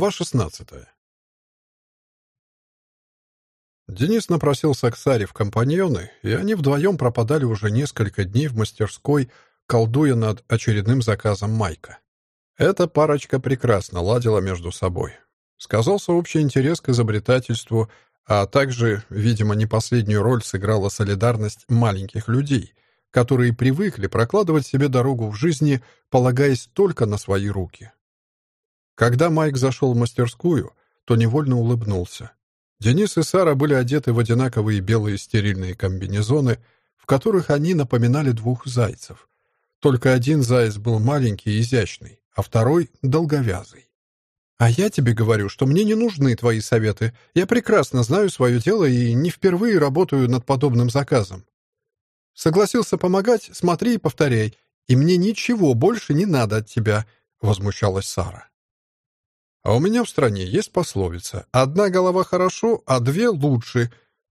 Глава 16. Денис напросился к Саре в компаньоны, и они вдвоем пропадали уже несколько дней в мастерской, колдуя над очередным заказом Майка. Эта парочка прекрасно ладила между собой. Сказался общий интерес к изобретательству, а также, видимо, не последнюю роль сыграла солидарность маленьких людей, которые привыкли прокладывать себе дорогу в жизни, полагаясь только на свои руки. Когда Майк зашел в мастерскую, то невольно улыбнулся. Денис и Сара были одеты в одинаковые белые стерильные комбинезоны, в которых они напоминали двух зайцев. Только один заяц был маленький и изящный, а второй — долговязый. «А я тебе говорю, что мне не нужны твои советы. Я прекрасно знаю свое дело и не впервые работаю над подобным заказом. Согласился помогать, смотри и повторяй. И мне ничего больше не надо от тебя», — возмущалась Сара. А у меня в стране есть пословица «одна голова хорошо, а две лучше».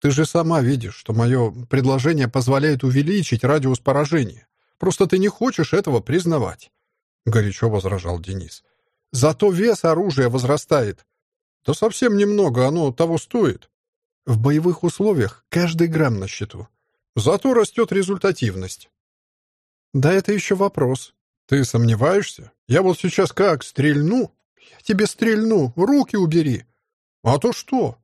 Ты же сама видишь, что мое предложение позволяет увеличить радиус поражения. Просто ты не хочешь этого признавать», — горячо возражал Денис. «Зато вес оружия возрастает». «Да совсем немного, оно того стоит». «В боевых условиях каждый грамм на счету. Зато растет результативность». «Да это еще вопрос. Ты сомневаешься? Я вот сейчас как стрельну, «Я тебе стрельну! Руки убери!» «А то что?»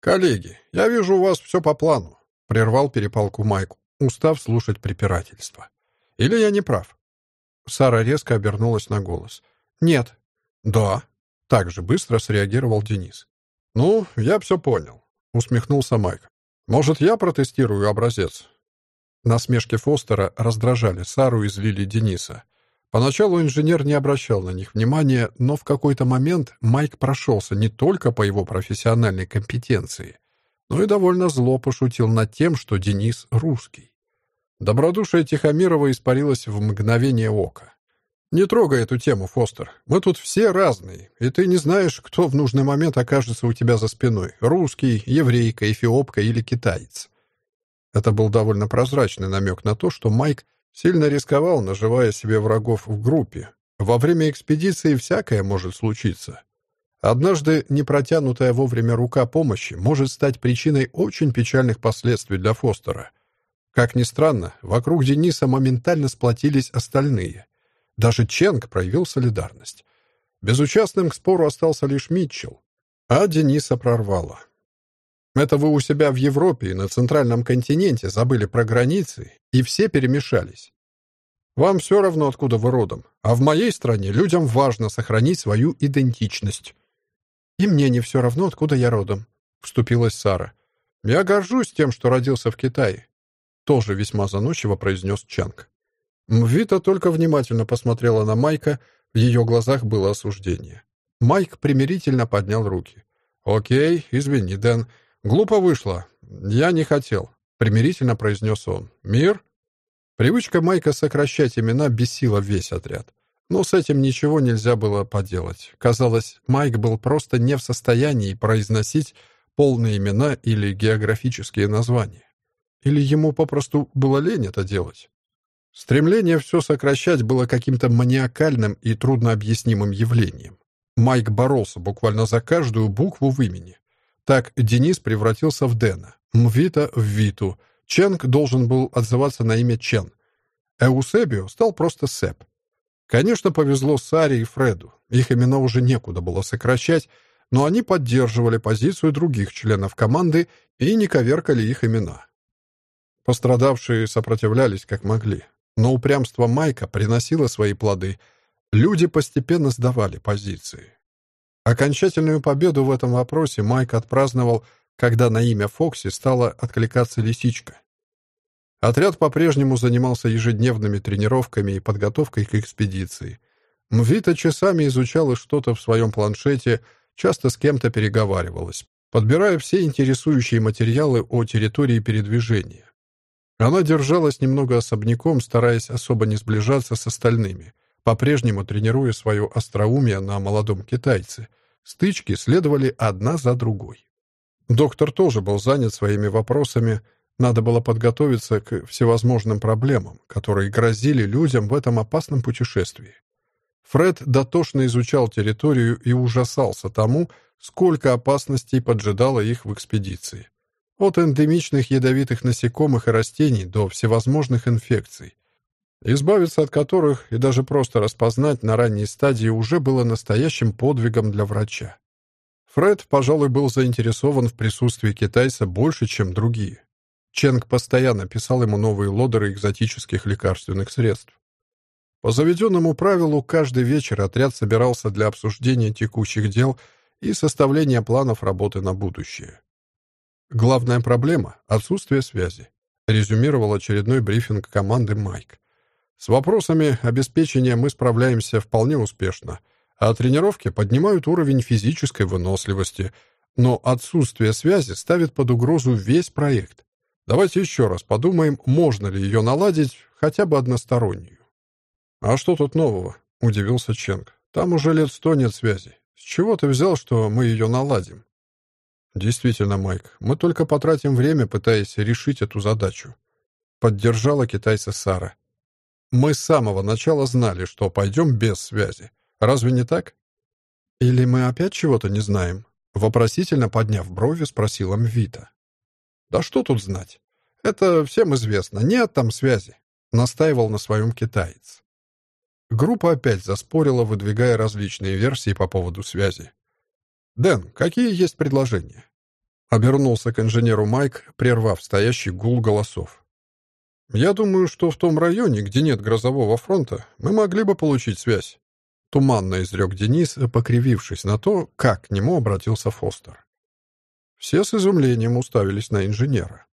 «Коллеги, я вижу, у вас все по плану», — прервал перепалку Майк, устав слушать препирательства. «Или я не прав?» Сара резко обернулась на голос. «Нет». «Да». Так же быстро среагировал Денис. «Ну, я все понял», — усмехнулся Майк. «Может, я протестирую образец?» Насмешки Фостера раздражали Сару и злили Дениса. Поначалу инженер не обращал на них внимания, но в какой-то момент Майк прошелся не только по его профессиональной компетенции, но и довольно зло пошутил над тем, что Денис русский. Добродушие Тихомирова испарилось в мгновение ока. «Не трогай эту тему, Фостер. Мы тут все разные, и ты не знаешь, кто в нужный момент окажется у тебя за спиной — русский, еврейка, эфиопка или китаец». Это был довольно прозрачный намек на то, что Майк Сильно рисковал, наживая себе врагов в группе. Во время экспедиции всякое может случиться. Однажды непротянутая вовремя рука помощи может стать причиной очень печальных последствий для Фостера. Как ни странно, вокруг Дениса моментально сплотились остальные. Даже Ченг проявил солидарность. Безучастным к спору остался лишь Митчелл, а Дениса прорвало. Это вы у себя в Европе и на центральном континенте забыли про границы, и все перемешались. Вам все равно, откуда вы родом, а в моей стране людям важно сохранить свою идентичность. И мне не все равно, откуда я родом, вступилась Сара. Я горжусь тем, что родился в Китае, тоже весьма заносчиво произнес Чанг. Мвита только внимательно посмотрела на Майка, в ее глазах было осуждение. Майк примирительно поднял руки. «Окей, извини, Дэн, «Глупо вышло. Я не хотел», — примирительно произнес он. «Мир?» Привычка Майка сокращать имена бесила весь отряд. Но с этим ничего нельзя было поделать. Казалось, Майк был просто не в состоянии произносить полные имена или географические названия. Или ему попросту было лень это делать. Стремление все сокращать было каким-то маниакальным и труднообъяснимым явлением. Майк боролся буквально за каждую букву в имени. Так Денис превратился в Дэна, Мвита в Виту, Ченг должен был отзываться на имя Чен. Эусебио стал просто Сеп. Конечно, повезло Саре и Фреду. Их имена уже некуда было сокращать, но они поддерживали позицию других членов команды и не коверкали их имена. Пострадавшие сопротивлялись как могли, но упрямство Майка приносило свои плоды. Люди постепенно сдавали позиции. Окончательную победу в этом вопросе Майк отпраздновал, когда на имя Фокси стала откликаться лисичка. Отряд по-прежнему занимался ежедневными тренировками и подготовкой к экспедиции. Мвита часами изучала что-то в своем планшете, часто с кем-то переговаривалась, подбирая все интересующие материалы о территории передвижения. Она держалась немного особняком, стараясь особо не сближаться с остальными — по-прежнему тренируя свое остроумие на молодом китайце. Стычки следовали одна за другой. Доктор тоже был занят своими вопросами. Надо было подготовиться к всевозможным проблемам, которые грозили людям в этом опасном путешествии. Фред дотошно изучал территорию и ужасался тому, сколько опасностей поджидало их в экспедиции. От эндемичных ядовитых насекомых и растений до всевозможных инфекций, избавиться от которых и даже просто распознать на ранней стадии уже было настоящим подвигом для врача. Фред, пожалуй, был заинтересован в присутствии китайца больше, чем другие. Ченг постоянно писал ему новые лодеры экзотических лекарственных средств. По заведенному правилу, каждый вечер отряд собирался для обсуждения текущих дел и составления планов работы на будущее. Главная проблема — отсутствие связи, резюмировал очередной брифинг команды Майк. С вопросами обеспечения мы справляемся вполне успешно, а тренировки поднимают уровень физической выносливости, но отсутствие связи ставит под угрозу весь проект. Давайте еще раз подумаем, можно ли ее наладить хотя бы одностороннюю. «А что тут нового?» — удивился Ченг. «Там уже лет сто нет связи. С чего ты взял, что мы ее наладим?» «Действительно, Майк, мы только потратим время, пытаясь решить эту задачу», — поддержала китайца Сара. «Мы с самого начала знали, что пойдем без связи. Разве не так?» «Или мы опять чего-то не знаем?» Вопросительно подняв брови, спросила Мвита. «Да что тут знать? Это всем известно. Нет там связи», — настаивал на своем китаец. Группа опять заспорила, выдвигая различные версии по поводу связи. «Дэн, какие есть предложения?» Обернулся к инженеру Майк, прервав стоящий гул голосов. «Я думаю, что в том районе, где нет грозового фронта, мы могли бы получить связь», туманно изрек Денис, покривившись на то, как к нему обратился Фостер. Все с изумлением уставились на инженера.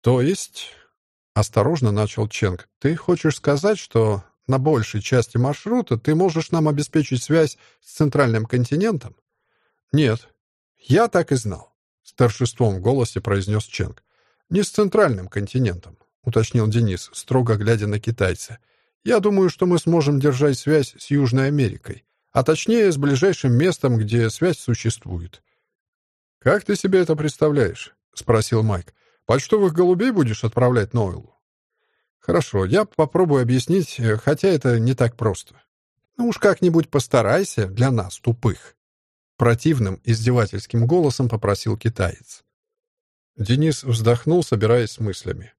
«То есть...» — осторожно начал Ченг. «Ты хочешь сказать, что на большей части маршрута ты можешь нам обеспечить связь с центральным континентом? Нет. Я так и знал. С торжеством в голосе произнес Ченг. Не с центральным континентом, уточнил Денис, строго глядя на китайца. Я думаю, что мы сможем держать связь с Южной Америкой, а точнее с ближайшим местом, где связь существует. «Как ты себе это представляешь?» — спросил Майк. «Почтовых голубей будешь отправлять Нойлу?» Хорошо, я попробую объяснить, хотя это не так просто. Ну уж как-нибудь постарайся для нас, тупых. Противным, издевательским голосом попросил китаец. Денис вздохнул, собираясь с мыслями.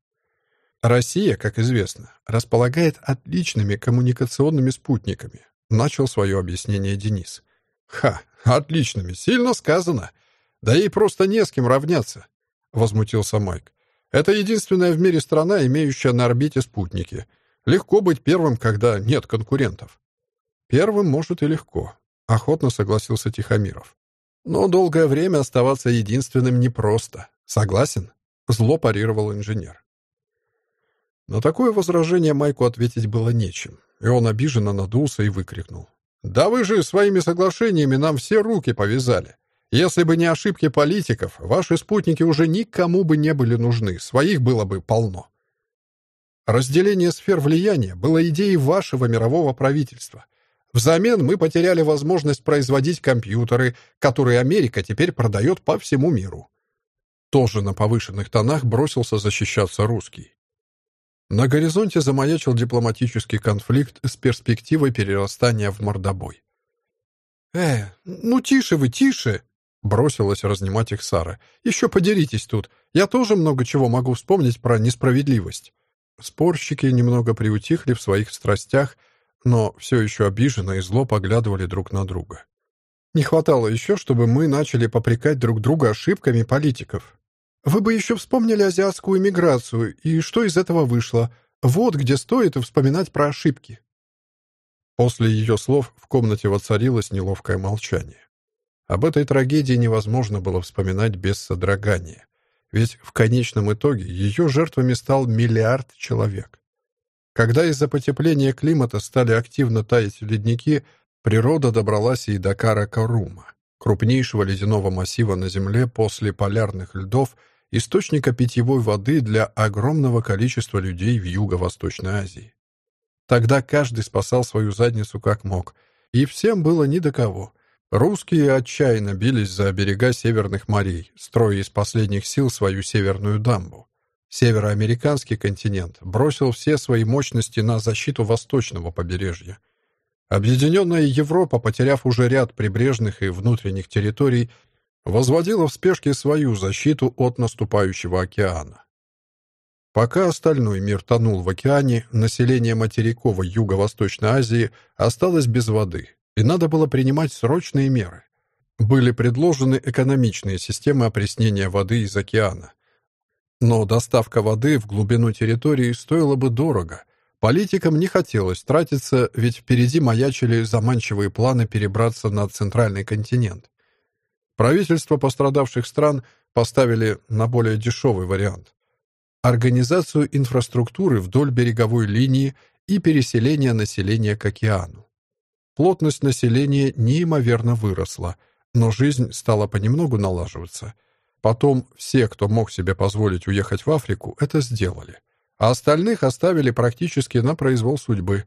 Россия, как известно, располагает отличными коммуникационными спутниками. Начал свое объяснение Денис. Ха, отличными, сильно сказано. Да ей просто не с кем равняться, возмутился Майк. Это единственная в мире страна, имеющая на орбите спутники. Легко быть первым, когда нет конкурентов. Первым может и легко, охотно согласился Тихомиров. Но долгое время оставаться единственным непросто. Согласен? Зло парировал инженер. На такое возражение Майку ответить было нечем, и он обиженно надулся и выкрикнул. «Да вы же своими соглашениями нам все руки повязали. Если бы не ошибки политиков, ваши спутники уже никому бы не были нужны, своих было бы полно. Разделение сфер влияния было идеей вашего мирового правительства. Взамен мы потеряли возможность производить компьютеры, которые Америка теперь продает по всему миру. Тоже на повышенных тонах бросился защищаться русский. На горизонте замаячил дипломатический конфликт с перспективой перерастания в мордобой. «Э, ну тише вы, тише!» Бросилась разнимать их Сара. «Еще подеритесь тут. Я тоже много чего могу вспомнить про несправедливость». Спорщики немного приутихли в своих страстях, но все еще обиженно и зло поглядывали друг на друга. Не хватало еще, чтобы мы начали попрекать друг друга ошибками политиков. Вы бы еще вспомнили азиатскую иммиграцию, и что из этого вышло. Вот где стоит вспоминать про ошибки. После ее слов в комнате воцарилось неловкое молчание. Об этой трагедии невозможно было вспоминать без содрогания, ведь в конечном итоге ее жертвами стал миллиард человек. Когда из-за потепления климата стали активно таять ледники, природа добралась и до Каракарума, крупнейшего ледяного массива на Земле после полярных льдов, источника питьевой воды для огромного количества людей в Юго-Восточной Азии. Тогда каждый спасал свою задницу как мог, и всем было ни до кого — Русские отчаянно бились за берега северных морей, строя из последних сил свою северную дамбу. Североамериканский континент бросил все свои мощности на защиту восточного побережья. Объединенная Европа, потеряв уже ряд прибрежных и внутренних территорий, возводила в спешке свою защиту от наступающего океана. Пока остальной мир тонул в океане, население материковой Юго-Восточной Азии осталось без воды, и надо было принимать срочные меры. Были предложены экономичные системы опреснения воды из океана. Но доставка воды в глубину территории стоила бы дорого. Политикам не хотелось тратиться, ведь впереди маячили заманчивые планы перебраться на центральный континент. Правительства пострадавших стран поставили на более дешевый вариант организацию инфраструктуры вдоль береговой линии и переселение населения к океану. Плотность населения неимоверно выросла, но жизнь стала понемногу налаживаться. Потом все, кто мог себе позволить уехать в Африку, это сделали, а остальных оставили практически на произвол судьбы.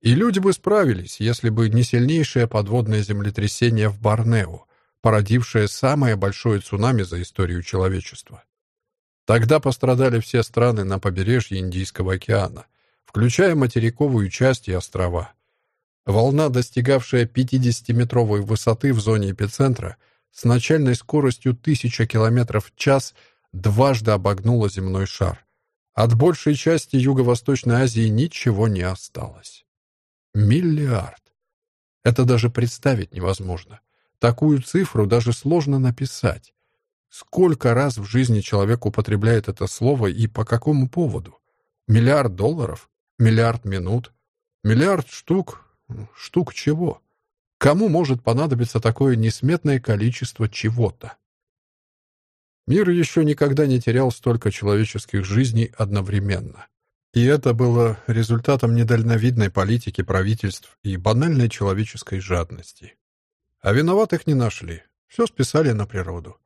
И люди бы справились, если бы не сильнейшее подводное землетрясение в Борнео, породившее самое большое цунами за историю человечества. Тогда пострадали все страны на побережье Индийского океана, включая материковую часть и острова. Волна, достигавшая 50-метровой высоты в зоне эпицентра, с начальной скоростью 1000 км в час дважды обогнула земной шар. От большей части Юго-Восточной Азии ничего не осталось. Миллиард. Это даже представить невозможно. Такую цифру даже сложно написать. Сколько раз в жизни человек употребляет это слово и по какому поводу? Миллиард долларов? Миллиард минут? Миллиард штук? Штук чего? Кому может понадобиться такое несметное количество чего-то? Мир еще никогда не терял столько человеческих жизней одновременно. И это было результатом недальновидной политики правительств и банальной человеческой жадности. А виноватых не нашли. Все списали на природу.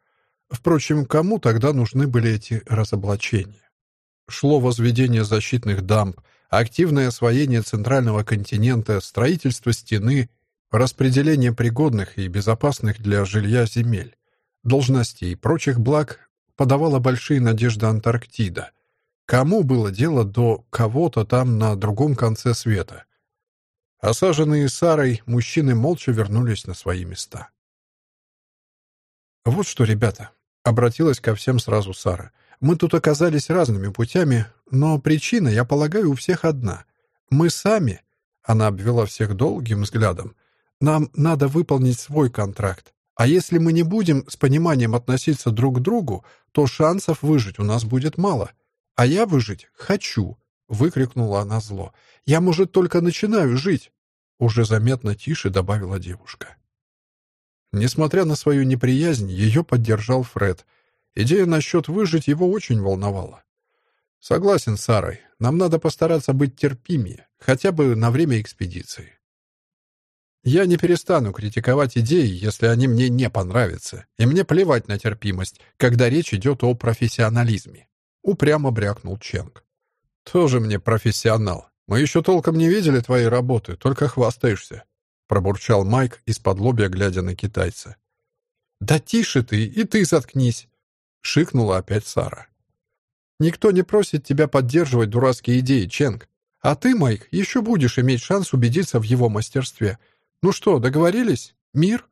Впрочем, кому тогда нужны были эти разоблачения? Шло возведение защитных дамб, активное освоение центрального континента, строительство стены, распределение пригодных и безопасных для жилья земель, должностей и прочих благ подавала большие надежды Антарктида. Кому было дело до кого-то там на другом конце света? Осаженные Сарой, мужчины молча вернулись на свои места. «Вот что, ребята», — обратилась ко всем сразу Сара, «мы тут оказались разными путями, но причина, я полагаю, у всех одна. Мы сами...» — она обвела всех долгим взглядом. «Нам надо выполнить свой контракт. А если мы не будем с пониманием относиться друг к другу, то шансов выжить у нас будет мало. А я выжить хочу!» — выкрикнула она зло. «Я, может, только начинаю жить!» Уже заметно тише добавила девушка. Несмотря на свою неприязнь, ее поддержал Фред. Идея насчет выжить его очень волновала. «Согласен Сарой. Нам надо постараться быть терпимее, хотя бы на время экспедиции. Я не перестану критиковать идеи, если они мне не понравятся, и мне плевать на терпимость, когда речь идет о профессионализме», — упрямо брякнул Ченг. «Тоже мне профессионал. Мы еще толком не видели твоей работы, только хвастаешься. — пробурчал Майк из-под лобья, глядя на китайца. «Да тише ты, и ты заткнись!» — шикнула опять Сара. «Никто не просит тебя поддерживать дурацкие идеи, Ченг. А ты, Майк, еще будешь иметь шанс убедиться в его мастерстве. Ну что, договорились? Мир?»